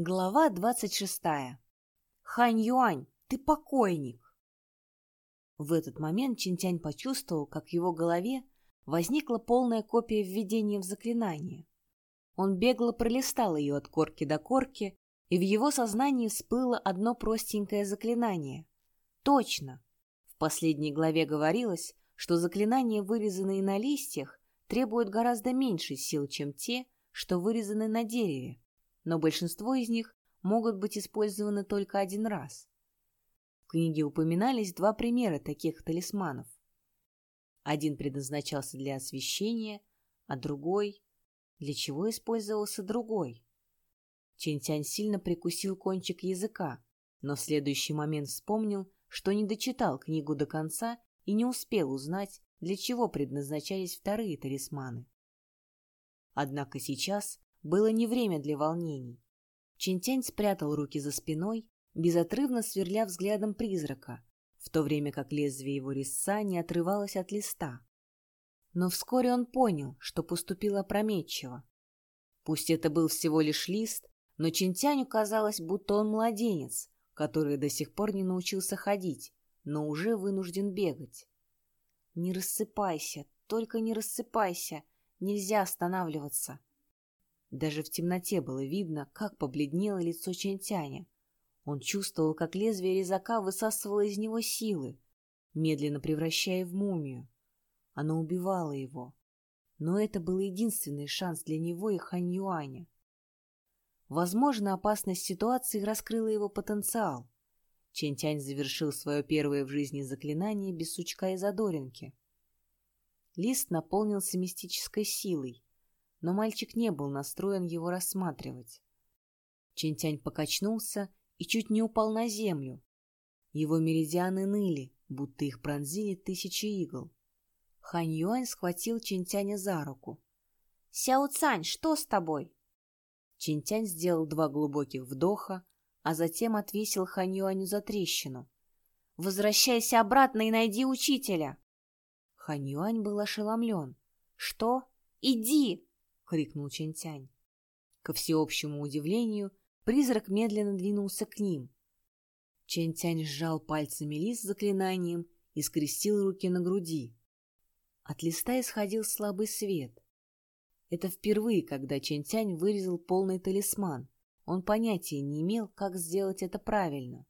Глава двадцать шестая. Хань Юань, ты покойник. В этот момент Чинтянь почувствовал, как в его голове возникла полная копия введения в заклинание. Он бегло пролистал ее от корки до корки, и в его сознании всплыло одно простенькое заклинание. Точно! В последней главе говорилось, что заклинания, вырезанные на листьях, требуют гораздо меньше сил, чем те, что вырезаны на дереве, но большинство из них могут быть использованы только один раз. В книге упоминались два примера таких талисманов. Один предназначался для освещения, а другой... Для чего использовался другой? Чинтянь сильно прикусил кончик языка, но в следующий момент вспомнил, что не дочитал книгу до конца и не успел узнать, для чего предназначались вторые талисманы. Однако сейчас было не время для волнений. Чинтянь спрятал руки за спиной, безотрывно сверля взглядом призрака, в то время как лезвие его резца не отрывалось от листа. Но вскоре он понял, что поступил опрометчиво. Пусть это был всего лишь лист, но Чинтяню казалось, будто он младенец, который до сих пор не научился ходить, но уже вынужден бегать. «Не рассыпайся, только не рассыпайся, нельзя останавливаться», даже в темноте было видно, как побледнело лицо Чентяня. Он чувствовал, как лезвие резака высасывало из него силы, медленно превращая в мумию. Оно убивало его. Но это был единственный шанс для него и Хань Юаня. Возможно, опасность ситуации раскрыла его потенциал. Чентянь завершил свое первое в жизни заклинание без сучка и задоринки. Лист наполнился мистической силой, но мальчик не был настроен его рассматривать. Чинтянь покачнулся и чуть не упал на землю. Его меридианы ныли, будто их пронзили тысячи игл. Хань Юань схватил Чинтяня за руку. «Сяо Цань, что с тобой?» Чинтянь сделал два глубоких вдоха, а затем отвесил Хань Юаню за трещину. «Возвращайся обратно и найди учителя!» Хань Юань был ошеломлен. «Что? Иди!» Крикнул Чентянь. Ко всеобщему удивлению, призрак медленно двинулся к ним. Чентянь сжал пальцами лист заклинанием и скрестил руки на груди. От листа исходил слабый свет. Это впервые, когда Чентянь вырезал полный талисман. Он понятия не имел, как сделать это правильно.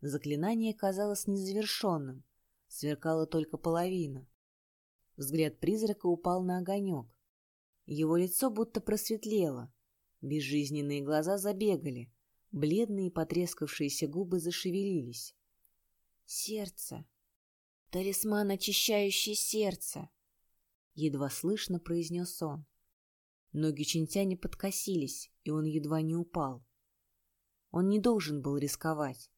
Заклинание казалось незавершенным, сверкала только половина. Взгляд призрака упал на огонек. Его лицо будто просветлело. Безжизненные глаза забегали. Бледные потрескавшиеся губы зашевелились. «Сердце! Талисман, очищающий сердце!» Едва слышно произнес он. Ноги Чинтяня подкосились, и он едва не упал. Он не должен был рисковать.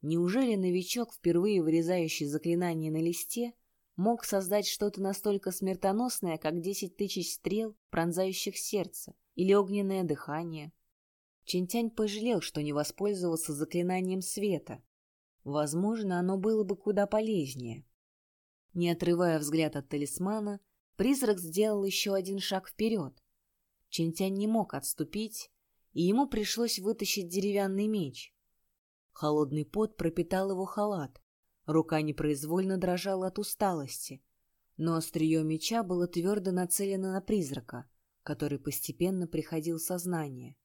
Неужели новичок, впервые вырезающий заклинание на листе, мог создать что-то настолько смертоносное, как десять тысяч стрел, пронзающих сердце, или огненное дыхание. Чинтянь пожалел, что не воспользовался заклинанием света. Возможно, оно было бы куда полезнее. Не отрывая взгляд от талисмана, призрак сделал еще один шаг вперед. Чинтянь не мог отступить, и ему пришлось вытащить деревянный меч. Холодный пот пропитал его халат, Рука непроизвольно дрожала от усталости, но острие меча было твердо нацелено на призрака, который постепенно приходил в сознание.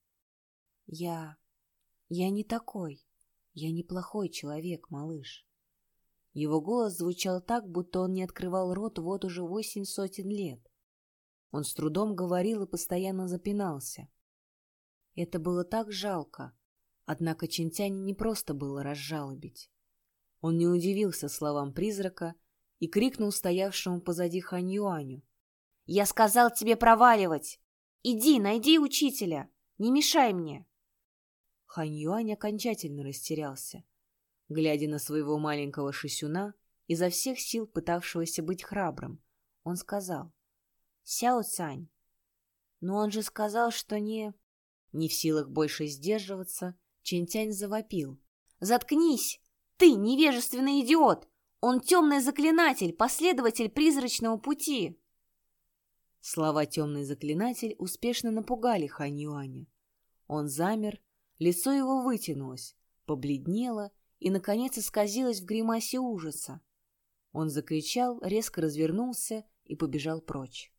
«Я... я не такой. Я неплохой человек, малыш». Его голос звучал так, будто он не открывал рот вот уже восемь сотен лет. Он с трудом говорил и постоянно запинался. Это было так жалко, однако Чинтянь не просто было разжалобить. Он не удивился словам призрака и крикнул стоявшему позади Хань Юаню. «Я сказал тебе проваливать! Иди, найди учителя! Не мешай мне!» Хань Юань окончательно растерялся. Глядя на своего маленького шисюна, изо всех сил пытавшегося быть храбрым, он сказал. «Сяо Цань, но он же сказал, что не...» Не в силах больше сдерживаться, Чентянь завопил. «Заткнись! Ты невежественный идиот! Он темный заклинатель, последователь призрачного пути!» Слова «темный заклинатель» успешно напугали Хань Юаня. Он замер, лицо его вытянулось, побледнело и, наконец, исказилось в гримасе ужаса. Он закричал, резко развернулся и побежал прочь.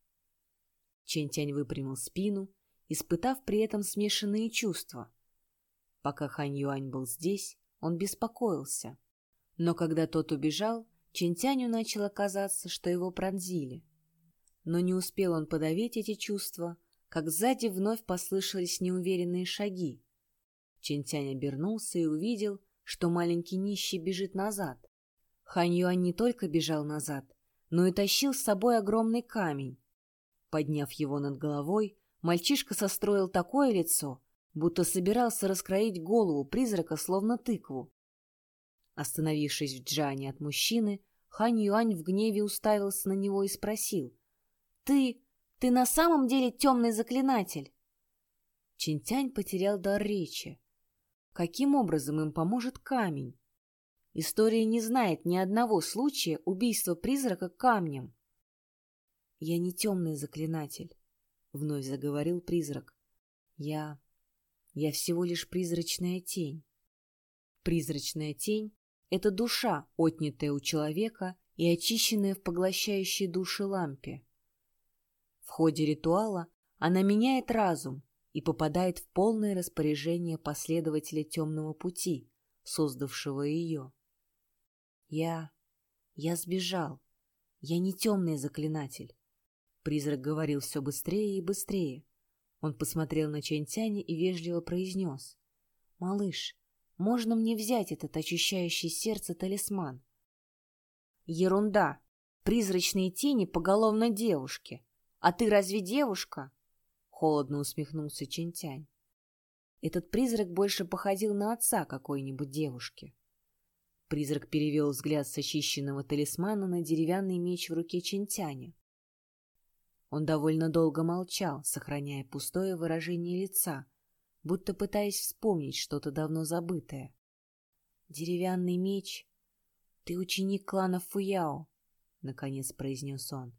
Чентянь выпрямил спину, испытав при этом смешанные чувства. Пока Хань Юань был здесь, он беспокоился. Но когда тот убежал, Чентяню начало казаться, что его пронзили. Но не успел он подавить эти чувства, как сзади вновь послышались неуверенные шаги. Чентянь обернулся и увидел, что маленький нищий бежит назад. Хань Юань не только бежал назад, но и тащил с собой огромный камень. Подняв его над головой, мальчишка состроил такое лицо, будто собирался раскроить голову призрака, словно тыкву. Остановившись в джане от мужчины, Хань Юань в гневе уставился на него и спросил. «Ты... ты на самом деле темный заклинатель?» Чинтянь потерял дар речи. Каким образом им поможет камень? История не знает ни одного случая убийства призрака камнем. «Я не темный заклинатель», — вновь заговорил призрак. «Я... я всего лишь призрачная тень». Призрачная тень — это душа, отнятая у человека и очищенная в поглощающей души лампе. В ходе ритуала она меняет разум и попадает в полное распоряжение последователя темного пути, создавшего ее. Я... я сбежал. Я не темный заклинатель. Призрак говорил все быстрее и быстрее. Он посмотрел на Чэньтяня и вежливо произнес. «Малыш, можно мне взять этот очищающий сердце талисман?» «Ерунда! Призрачные тени поголовно девушки. А ты разве девушка?» Холодно усмехнулся Чэньтянь. Этот призрак больше походил на отца какой-нибудь девушки. Призрак перевел взгляд с очищенного талисмана на деревянный меч в руке Чинтяня. Он довольно долго молчал, сохраняя пустое выражение лица, будто пытаясь вспомнить что-то давно забытое. «Деревянный меч? Ты ученик клана Фуяо», — наконец произнес он.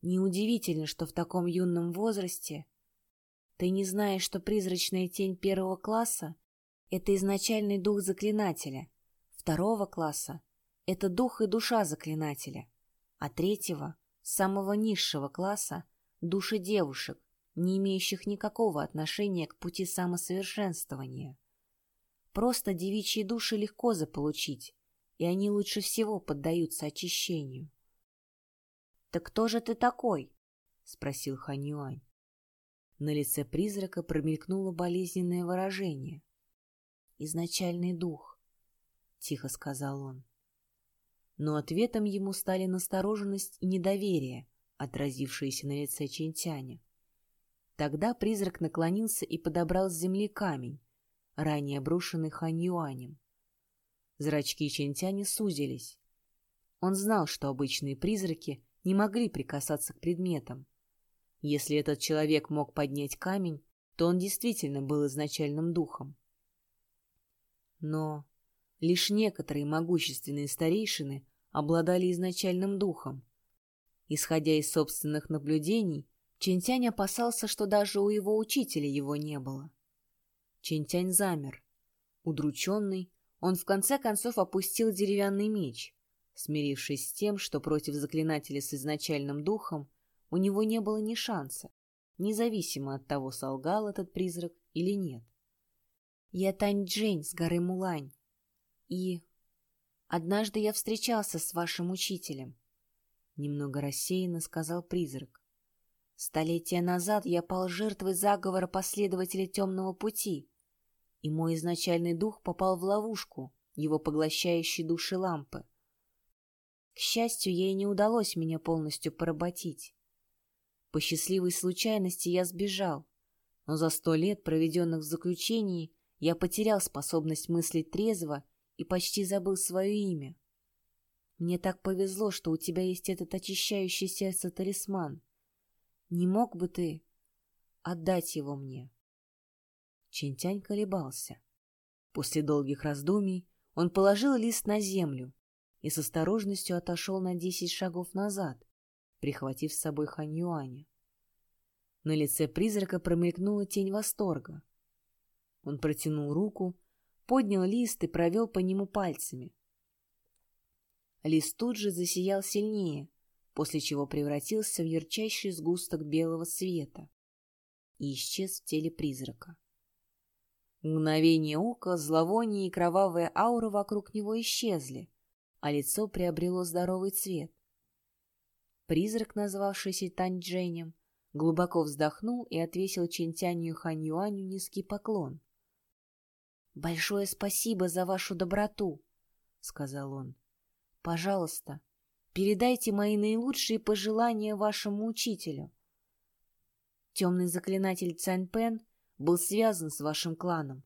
«Неудивительно, что в таком юном возрасте ты не знаешь, что призрачная тень первого класса — это изначальный дух заклинателя, Второго класса — это дух и душа заклинателя, а третьего, самого низшего класса — души девушек, не имеющих никакого отношения к пути самосовершенствования. Просто девичьи души легко заполучить, и они лучше всего поддаются очищению. «Так кто же ты такой?» — спросил Ханюань. На лице призрака промелькнуло болезненное выражение. «Изначальный дух тихо сказал он. Но ответом ему стали настороженность и недоверие, отразившиеся на лице Чентяня. Тогда призрак наклонился и подобрал с земли камень, ранее брошенный Хань Юанем. Зрачки Чентяня сузились. Он знал, что обычные призраки не могли прикасаться к предметам. Если этот человек мог поднять камень, то он действительно был изначальным духом. Но Лишь некоторые могущественные старейшины обладали изначальным духом. Исходя из собственных наблюдений, Чентянь опасался, что даже у его учителя его не было. Чентянь замер. Удрученный, он в конце концов опустил деревянный меч, смирившись с тем, что против заклинателя с изначальным духом у него не было ни шанса, независимо от того, солгал этот призрак или нет. «Я Тань Джень с горы Мулань», и... Однажды я встречался с вашим учителем. Немного рассеянно сказал призрак. Столетия назад я пал жертвой заговора последователя темного пути, и мой изначальный дух попал в ловушку, его поглощающей души лампы. К счастью, ей не удалось меня полностью поработить. По счастливой случайности я сбежал, но за сто лет, проведенных в заключении, я потерял способность мыслить трезво и почти забыл свое имя. Мне так повезло, что у тебя есть этот очищающий сердце талисман. Не мог бы ты отдать его мне?» Чинтянь колебался. После долгих раздумий он положил лист на землю и с осторожностью отошел на десять шагов назад, прихватив с собой Хань Юаня. На лице призрака промелькнула тень восторга. Он протянул руку, поднял лист и провел по нему пальцами. Лист тут же засиял сильнее, после чего превратился в ярчайший сгусток белого света и исчез в теле призрака. В мгновение ока зловоние и кровавая аура вокруг него исчезли, а лицо приобрело здоровый цвет. Призрак, назвавшийся Таньчжэнем, глубоко вздохнул и отвесил Чинтяню и Ханьюаню низкий поклон. «Большое спасибо за вашу доброту», — сказал он. «Пожалуйста, передайте мои наилучшие пожелания вашему учителю. Темный заклинатель Цяньпен был связан с вашим кланом.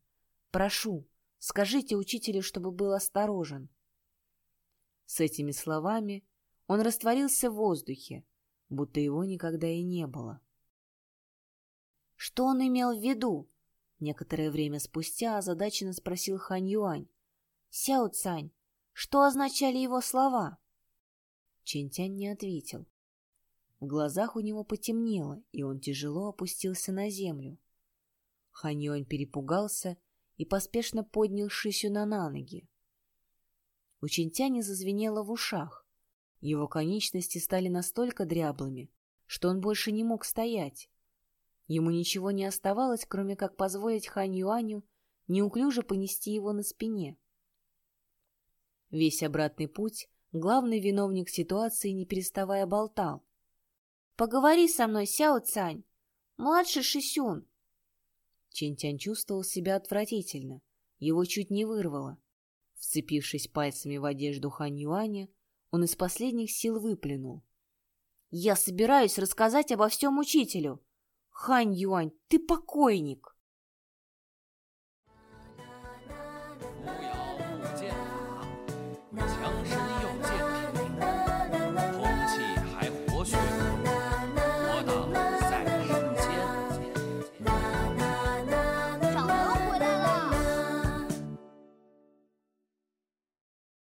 Прошу, скажите учителю, чтобы был осторожен». С этими словами он растворился в воздухе, будто его никогда и не было. «Что он имел в виду?» Некоторое время спустя озадаченно спросил Хань Юань. «Сяо Цань, что означали его слова?» Чинтянь не ответил. В глазах у него потемнело, и он тяжело опустился на землю. Хань Юань перепугался и поспешно поднял Шисюна на ноги. У Чинтяня зазвенело в ушах. Его конечности стали настолько дряблыми, что он больше не мог стоять. Ему ничего не оставалось, кроме как позволить Хань Юаню неуклюже понести его на спине. Весь обратный путь главный виновник ситуации не переставая болтал. «Поговори со мной, Сяо Цань! Младший Шисюн!» Чинтянь чувствовал себя отвратительно. Его чуть не вырвало. Вцепившись пальцами в одежду Хань Юаня, он из последних сил выплюнул. «Я собираюсь рассказать обо всем учителю!» Хань Юань, ты покойник!»